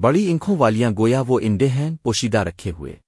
بڑی انکھوں والیاں گویا وہ انڈے ہیں پوشیدہ رکھے ہوئے۔